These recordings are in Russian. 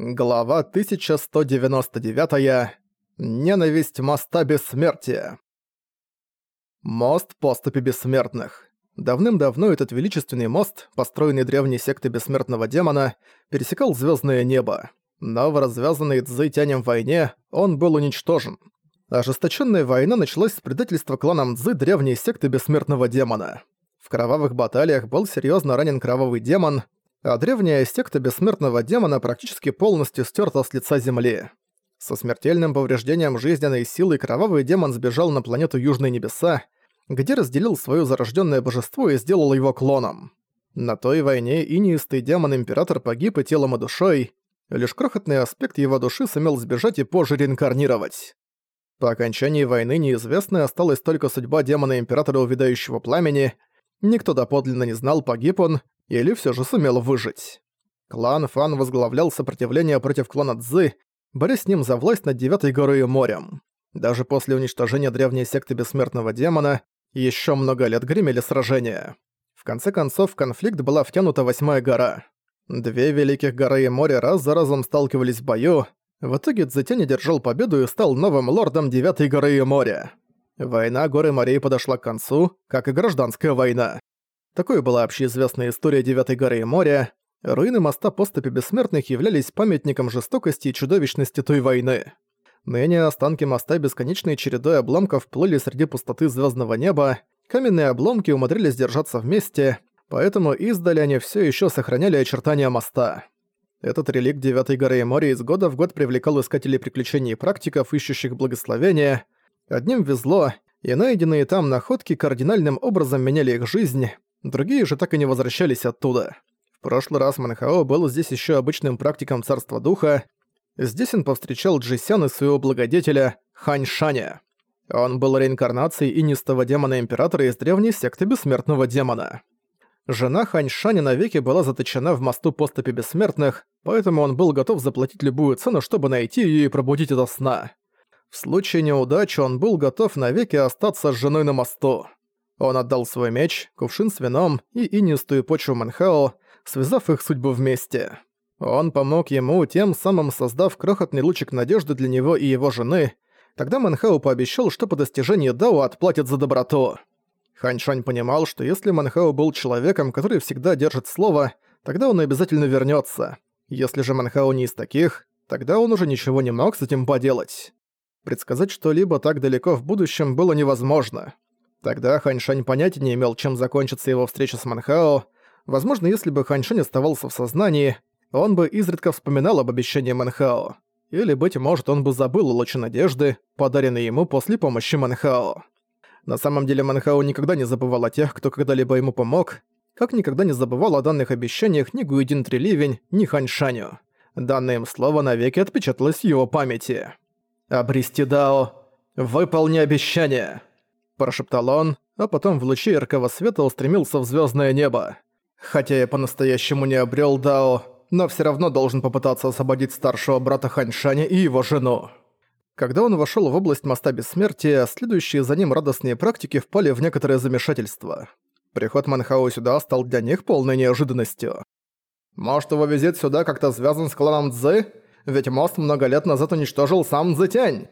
Глава 1199. Ненависть моста бессмертия. Мост поступи бессмертных. Давным-давно этот величественный мост, построенный древней сектой бессмертного демона, пересекал звездное небо. Но в развязанной Цзы войне он был уничтожен. Ожесточенная война началась с предательства кланом Цзы древней секты бессмертного демона. В кровавых баталиях был серьезно ранен кровавый демон, а древняя секта бессмертного демона практически полностью стерта с лица Земли. Со смертельным повреждением жизненной силы кровавый демон сбежал на планету Южные Небеса, где разделил свое зарожденное божество и сделал его клоном. На той войне инистый демон-император погиб и телом, и душой, лишь крохотный аспект его души сумел сбежать и позже реинкарнировать. По окончании войны неизвестной осталась только судьба демона-императора Увядающего Пламени, никто доподлинно не знал, погиб он или все же сумел выжить. Клан Фан возглавлял сопротивление против клана Цзы, борясь с ним за власть над Девятой горой и морем. Даже после уничтожения древней секты Бессмертного Демона еще много лет гремели сражения. В конце концов, в конфликт была втянута Восьмая гора. Две великих горы и море раз за разом сталкивались в бою. В итоге Цзэтянь одержал победу и стал новым лордом Девятой горы и моря. Война горы морей подошла к концу, как и гражданская война. Такой была общеизвестная история Девятой горы и моря. Руины моста поступи бессмертных являлись памятником жестокости и чудовищности той войны. Ныне останки моста бесконечной чередой обломков плыли среди пустоты звездного неба, каменные обломки умудрились держаться вместе, поэтому издали они все еще сохраняли очертания моста. Этот реликт Девятой горы и моря из года в год привлекал искателей приключений и практиков, ищущих благословения. Одним везло, и найденные там находки кардинальным образом меняли их жизнь, Другие же так и не возвращались оттуда. В прошлый раз Манхао был здесь еще обычным практиком Царства Духа. Здесь он повстречал Джисян и своего благодетеля Хань Шаня. Он был реинкарнацией инистого демона-императора из древней секты Бессмертного Демона. Жена Хань Шаня навеки была заточена в мосту поступи бессмертных, поэтому он был готов заплатить любую цену, чтобы найти ее и пробудить это сна. В случае неудачи он был готов навеки остаться с женой на мосту. Он отдал свой меч, кувшин с вином и инистую почву Манхао, связав их судьбу вместе. Он помог ему, тем самым создав крохотный лучик надежды для него и его жены. Тогда Манхао пообещал, что по достижении Дао отплатит за доброту. Ханьшань понимал, что если Манхао был человеком, который всегда держит слово, тогда он обязательно вернется. Если же Манхао не из таких, тогда он уже ничего не мог с этим поделать. Предсказать что-либо так далеко в будущем было невозможно. Тогда Ханьшань понятия не имел, чем закончится его встреча с Манхао. Возможно, если бы Ханьшань оставался в сознании, он бы изредка вспоминал об обещании Манхао. Или, быть может, он бы забыл лучи надежды, подаренные ему после помощи Манхао. На самом деле Манхао никогда не забывал о тех, кто когда-либо ему помог, как никогда не забывал о данных обещаниях ни Гуидин Треливень, ни Ханьшаню. Данное им слово навеки отпечаталось в его памяти. «Обрести Дао. Выполни обещание!» Прошептал он, а потом в луче яркого света устремился в звездное небо. Хотя я по-настоящему не обрел Дао, но все равно должен попытаться освободить старшего брата Ханьшаня и его жену. Когда он вошел в область моста бессмертия, следующие за ним радостные практики впали в некоторое замешательство. Приход Манхао сюда стал для них полной неожиданностью. «Может, его визит сюда как-то связан с кланом Цзы? Ведь мост много лет назад уничтожил сам Цзэтянь!»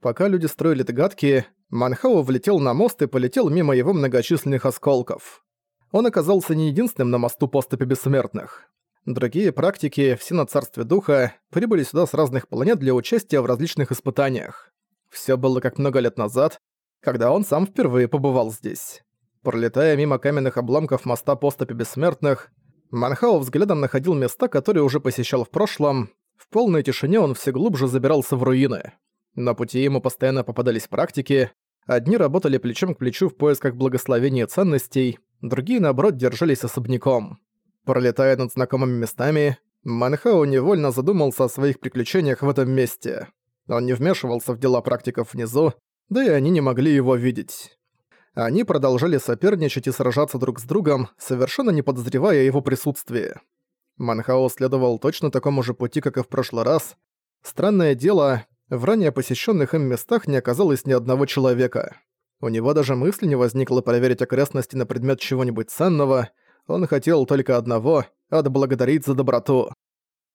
Пока люди строили догадки, Манхау влетел на мост и полетел мимо его многочисленных осколков. Он оказался не единственным на мосту поступи бессмертных. Другие практики, все на царстве духа, прибыли сюда с разных планет для участия в различных испытаниях. Все было как много лет назад, когда он сам впервые побывал здесь. Пролетая мимо каменных обломков моста поступи бессмертных, Манхау взглядом находил места, которые уже посещал в прошлом. В полной тишине он все глубже забирался в руины. На пути ему постоянно попадались практики, Одни работали плечом к плечу в поисках благословения ценностей, другие, наоборот, держались особняком. Пролетая над знакомыми местами, Манхао невольно задумался о своих приключениях в этом месте. Он не вмешивался в дела практиков внизу, да и они не могли его видеть. Они продолжали соперничать и сражаться друг с другом, совершенно не подозревая его присутствии. Манхао следовал точно такому же пути, как и в прошлый раз. Странное дело, в ранее посещенных им местах не оказалось ни одного человека. У него даже мысли не возникло проверить окрестности на предмет чего-нибудь ценного, он хотел только одного — отблагодарить за доброту.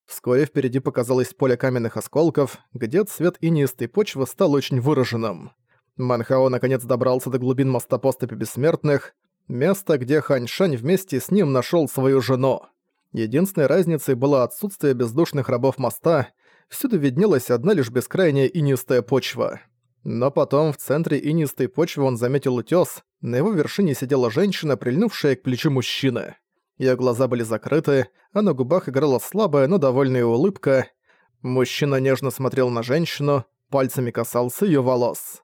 Вскоре впереди показалось поле каменных осколков, где цвет инеистой почвы стал очень выраженным. Манхао наконец добрался до глубин моста поступи бессмертных, место, где Ханьшань вместе с ним нашел свою жену. Единственной разницей было отсутствие бездушных рабов моста, всюду виднелась одна лишь бескрайняя инистая почва. Но потом в центре инистой почвы он заметил утёс, на его вершине сидела женщина, прильнувшая к плечу мужчины. Её глаза были закрыты, а на губах играла слабая, но довольная улыбка. Мужчина нежно смотрел на женщину, пальцами касался её волос.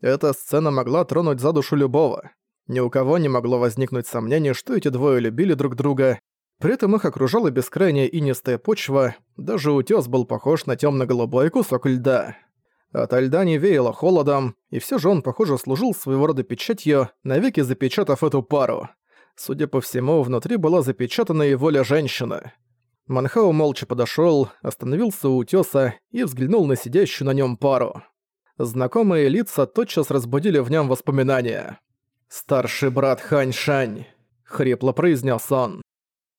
Эта сцена могла тронуть за душу любого. Ни у кого не могло возникнуть сомнений, что эти двое любили друг друга. При этом их окружала бескрайняя инистая почва, даже утёс был похож на тёмно-голубой кусок льда. От льда не веяло холодом, и всё же он, похоже, служил своего рода печатью, навеки запечатав эту пару. Судя по всему, внутри была запечатана и воля женщины. Манхау молча подошёл, остановился у утёса и взглянул на сидящую на нём пару. Знакомые лица тотчас разбудили в нём воспоминания. «Старший брат Хань Шань», — хрипло произнес он.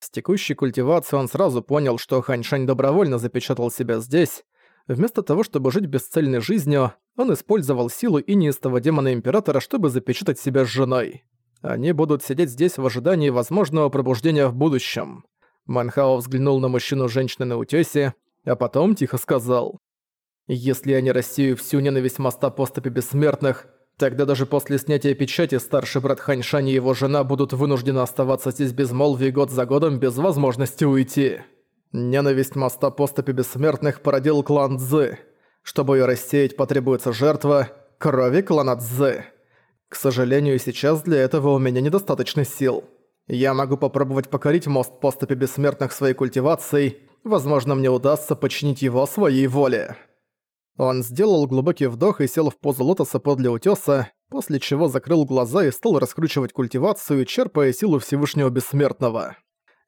С текущей культивацией он сразу понял, что Хань Шань добровольно запечатал себя здесь. Вместо того, чтобы жить бесцельной жизнью, он использовал силу инистого демона Императора, чтобы запечатать себя с женой. Они будут сидеть здесь в ожидании возможного пробуждения в будущем. Манхао взглянул на мужчину женщины на утёсе, а потом тихо сказал. «Если я не рассею всю ненависть моста поступи бессмертных, тогда даже после снятия печати старший брат Ханьшань и его жена будут вынуждены оставаться здесь безмолвие год за годом без возможности уйти». Ненависть моста поступи бессмертных породил клан Цзы. Чтобы ее рассеять, потребуется жертва крови клана Цзы. К сожалению, сейчас для этого у меня недостаточно сил. Я могу попробовать покорить мост поступи бессмертных своей культивацией, возможно, мне удастся подчинить его своей воле. Он сделал глубокий вдох и сел в позу лотоса подле утёса, после чего закрыл глаза и стал раскручивать культивацию, черпая силу Всевышнего Бессмертного.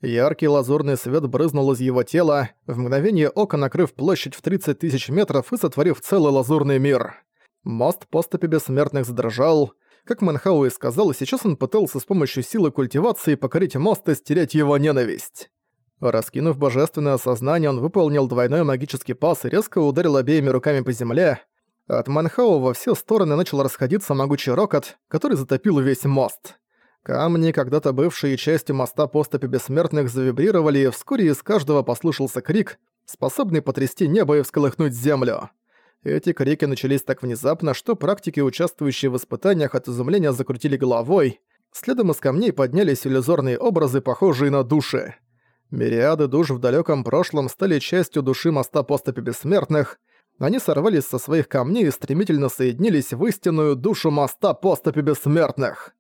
Яркий лазурный свет брызнул из его тела, в мгновение ока накрыв площадь в 30 тысяч метров и сотворив целый лазурный мир. Мост поступи бессмертных задрожал, как Манхау и сказал, сейчас он пытался с помощью силы культивации покорить мост и стереть его ненависть. Раскинув божественное сознание, он выполнил двойной магический пас и резко ударил обеими руками по земле. От Манхау во все стороны начал расходиться могучий рокот, который затопил весь мост. Камни, когда-то бывшие частью моста поступи бессмертных, завибрировали, и вскоре из каждого послышался крик, способный потрясти небо и всколыхнуть землю. Эти крики начались так внезапно, что практики, участвующие в испытаниях от изумления, закрутили головой. Следом из камней поднялись иллюзорные образы, похожие на души. Мириады душ в далеком прошлом стали частью души моста поступи бессмертных. Они сорвались со своих камней и стремительно соединились в истинную душу моста поступи бессмертных.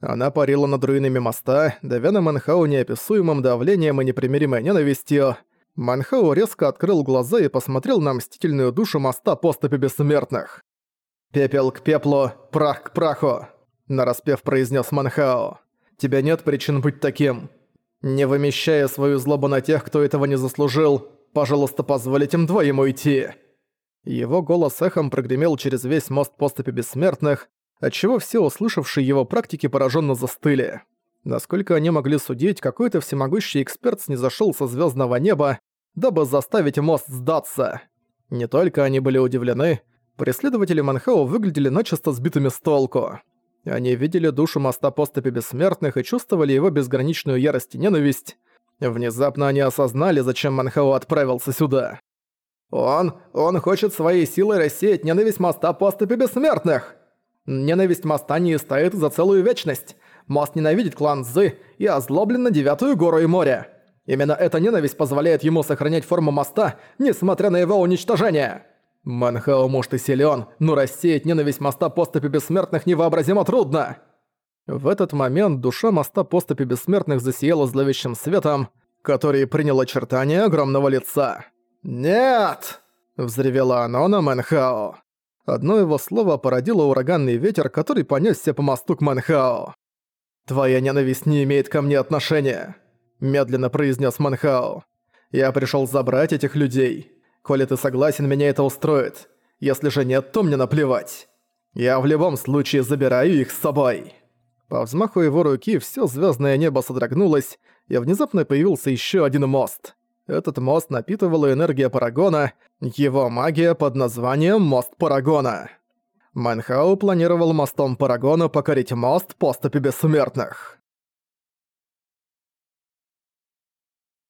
Она парила над руинами моста, давя на Манхау неописуемым давлением и непримиримой ненавистью. Манхау резко открыл глаза и посмотрел на мстительную душу моста поступи бессмертных. «Пепел к пеплу, прах к праху», — нараспев произнес Манхао. «Тебя нет причин быть таким. Не вымещая свою злобу на тех, кто этого не заслужил, пожалуйста, позволите им двоим уйти». Его голос эхом прогремел через весь мост поступи бессмертных, отчего все услышавшие его практики пораженно застыли. Насколько они могли судить, какой-то всемогущий эксперт снизошёл со звездного неба, дабы заставить мост сдаться. Не только они были удивлены, преследователи Манхао выглядели начисто сбитыми с толку. Они видели душу моста поступи бессмертных и чувствовали его безграничную ярость и ненависть. Внезапно они осознали, зачем Манхао отправился сюда. «Он... он хочет своей силой рассеять ненависть моста поступи бессмертных!» «Ненависть моста не стоит за целую вечность. Мост ненавидит клан Зы и озлоблен на Девятую гору и море. Именно эта ненависть позволяет ему сохранять форму моста, несмотря на его уничтожение. Манхао может и силён, но рассеять ненависть моста поступи бессмертных невообразимо трудно. В этот момент душа моста поступи бессмертных засияла зловещим светом, который принял очертания огромного лица. «Нет!» – взревела оно на Манхао. Одно его слово породило ураганный ветер, который понёсся по мосту к Манхао. «Твоя ненависть не имеет ко мне отношения», – медленно произнес Манхао. «Я пришел забрать этих людей. Коли ты согласен, меня это устроит. Если же нет, то мне наплевать. Я в любом случае забираю их с собой». По взмаху его руки все звездное небо содрогнулось, и внезапно появился еще один мост. Этот мост напитывала энергия Парагона, его магия под названием «Мост Парагона». Манхау планировал мостом Парагона покорить мост поступи бессмертных.